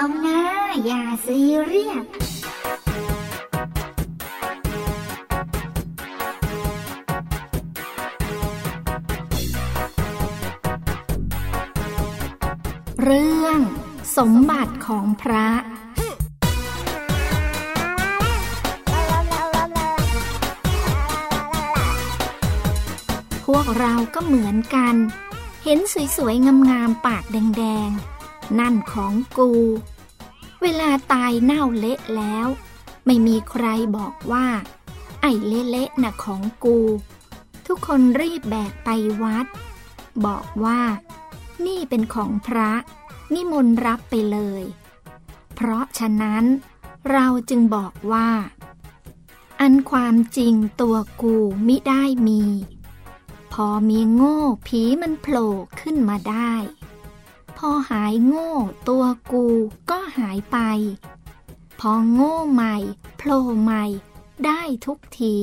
อย่าซีเรียสเรื่องสมบัติของพระพวกเราก็เหมือนกัน เห็นสวยๆ งามๆ ปากแดง ๆ นั่นของกู เวลาตายเน่าเละแล้ว ไม่มีใครบอกว่า ไอ้เละๆน่ะของกู ทุกคนรีบแบกไปวัด บอกว่า นี่เป็นของพระ นิมนต์รับไปเลย เพราะฉะนั้น เราจึงบอกว่า อันความจริงตัวกูมิได้มี พอมีโง่ผีมันโผล่ขึ้นมาได้ พอหายโง่ ตัวกูก็หายไป พอโง่ใหม่โผล่ใหม่ ได้ทุกที